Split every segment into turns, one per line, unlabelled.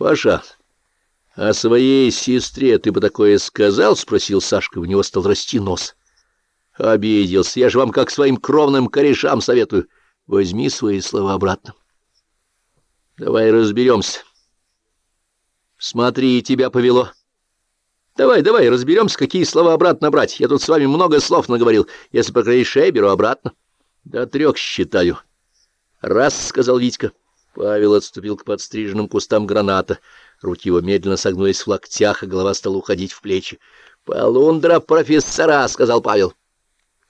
Паша, а своей сестре ты бы такое сказал? — спросил Сашка, у него стал расти нос. Обиделся, я же вам как своим кровным корешам советую. Возьми свои слова обратно. Давай разберемся. Смотри, тебя повело. Давай, давай, разберемся, какие слова обратно брать. Я тут с вами много слов наговорил. Если покроешь беру обратно. До трех считаю. Раз, — сказал Витька. Павел отступил к подстриженным кустам граната. Руки его медленно согнулись в локтях, а голова стала уходить в плечи. — Полундра профессора, — сказал Павел.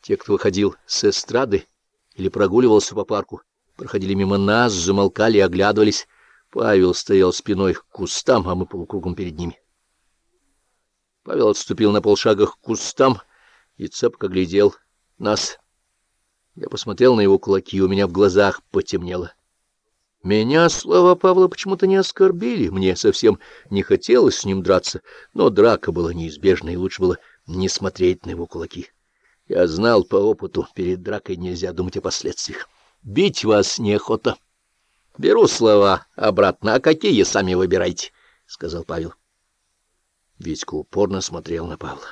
Те, кто выходил с эстрады или прогуливался по парку, проходили мимо нас, замолкали и оглядывались. Павел стоял спиной к кустам, а мы полукругом перед ними. Павел отступил на полшага к кустам и цепко глядел нас. Я посмотрел на его кулаки, у меня в глазах потемнело. Меня слова Павла почему-то не оскорбили, мне совсем не хотелось с ним драться, но драка была неизбежна, и лучше было не смотреть на его кулаки. Я знал по опыту, перед дракой нельзя думать о последствиях. Бить вас неохота. Беру слова обратно, а какие сами выбирайте, — сказал Павел. Витька упорно смотрел на Павла.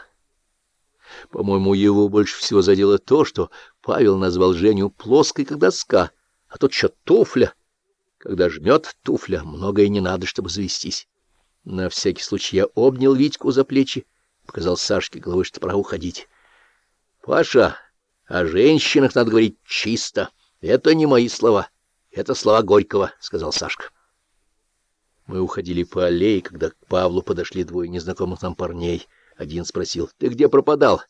По-моему, его больше всего задело то, что Павел назвал Женю плоской, как доска, а тот что туфля. Когда жмет туфля, многое не надо, чтобы завестись. На всякий случай я обнял Витьку за плечи, показал Сашке головой, что пора уходить. — Паша, о женщинах надо говорить чисто. Это не мои слова, это слова Горького, — сказал Сашка. Мы уходили по аллее, когда к Павлу подошли двое незнакомых нам парней. Один спросил, — Ты где пропадал?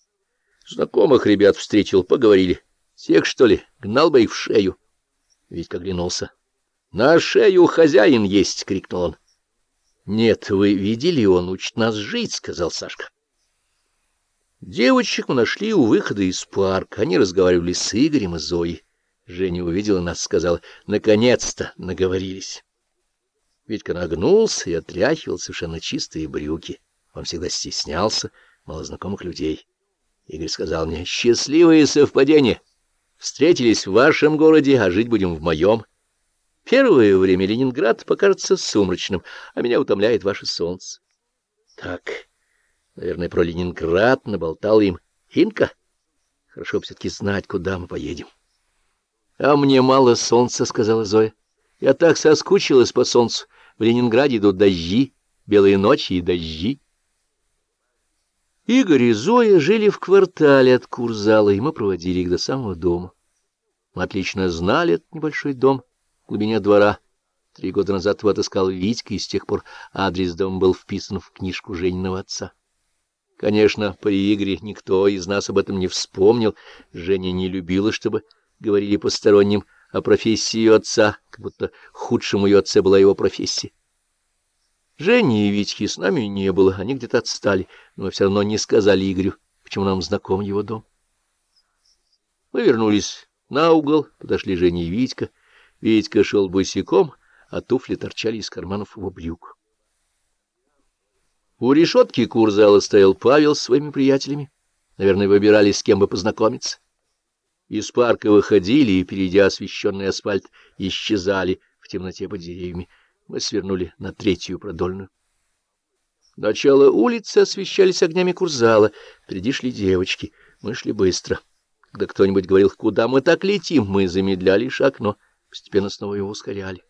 Знакомых ребят встретил, поговорили. Всех, что ли? Гнал бы их в шею. Витька оглянулся. — На шею хозяин есть! — крикнул он. — Нет, вы видели, он учит нас жить, — сказал Сашка. Девочек мы нашли у выхода из парка. Они разговаривали с Игорем и Зоей. Женя увидела нас, сказала, — наконец-то наговорились. Витька нагнулся и отряхивал совершенно чистые брюки. Он всегда стеснялся малознакомых людей. Игорь сказал мне, — счастливые совпадения. Встретились в вашем городе, а жить будем в моем. Первое время Ленинград покажется сумрачным, а меня утомляет ваше солнце. Так, наверное, про Ленинград наболтал им Инка. Хорошо все-таки знать, куда мы поедем. — А мне мало солнца, — сказала Зоя. Я так соскучилась по солнцу. В Ленинграде идут дожди, белые ночи и дожди. Игорь и Зоя жили в квартале от Курзала, и мы проводили их до самого дома. Мы отлично знали этот небольшой дом глубине двора. Три года назад его отыскал Витька, и с тех пор адрес дома был вписан в книжку Жениного отца. Конечно, при Игоре никто из нас об этом не вспомнил. Женя не любила, чтобы говорили посторонним о профессии ее отца, как будто худшим ее отце была его профессия. Жени и Витьки с нами не было, они где-то отстали, но все равно не сказали Игорю, почему нам знаком его дом. Мы вернулись на угол, подошли Женя и Витька. Витька шел босиком, а туфли торчали из карманов его брюк. У решетки курзала стоял Павел с своими приятелями. Наверное, выбирали, с кем бы познакомиться. Из парка выходили и, перейдя освещенный асфальт, исчезали в темноте под деревьями. Мы свернули на третью продольную. Начало улицы освещались огнями курзала. Впереди шли девочки. Мы шли быстро. Когда кто-нибудь говорил, куда мы так летим, мы замедляли шаг, но постепенно снова его ускоряли.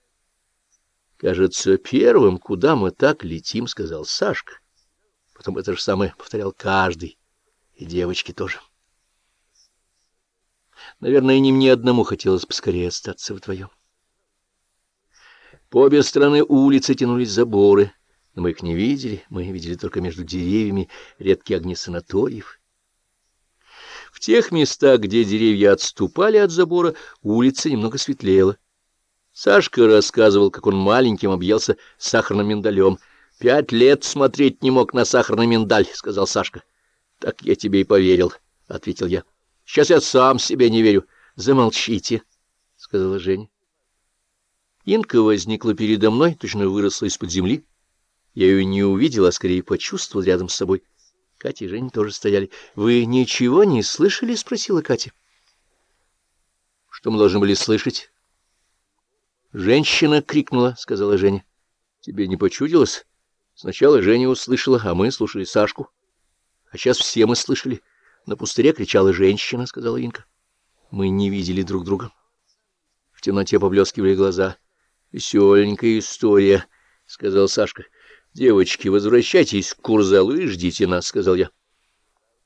Кажется, первым, куда мы так летим, сказал Сашка. Потом это же самое повторял каждый, и девочки тоже. Наверное, не мне одному хотелось поскорее остаться вдвоем. По обе стороны улицы тянулись заборы, но мы их не видели, мы видели только между деревьями редкие огни санаториев. В тех местах, где деревья отступали от забора, улица немного светлела. Сашка рассказывал, как он маленьким объелся сахарным миндалем. — Пять лет смотреть не мог на сахарный миндаль, — сказал Сашка. — Так я тебе и поверил, — ответил я. — Сейчас я сам себе не верю. — Замолчите, — сказала Женя. Инка возникла передо мной, точно выросла из-под земли. Я ее не увидел, а скорее почувствовал рядом с собой — Катя и Женя тоже стояли. — Вы ничего не слышали? — спросила Катя. — Что мы должны были слышать? — Женщина крикнула, — сказала Женя. Тебе не почудилось? Сначала Женя услышала, а мы слушали Сашку. А сейчас все мы слышали. На пустыре кричала женщина, — сказала Инка. Мы не видели друг друга. В темноте поблескивали глаза. Веселенькая история, — сказал Сашка. Девочки, возвращайтесь в курзалу и ждите нас, — сказал я.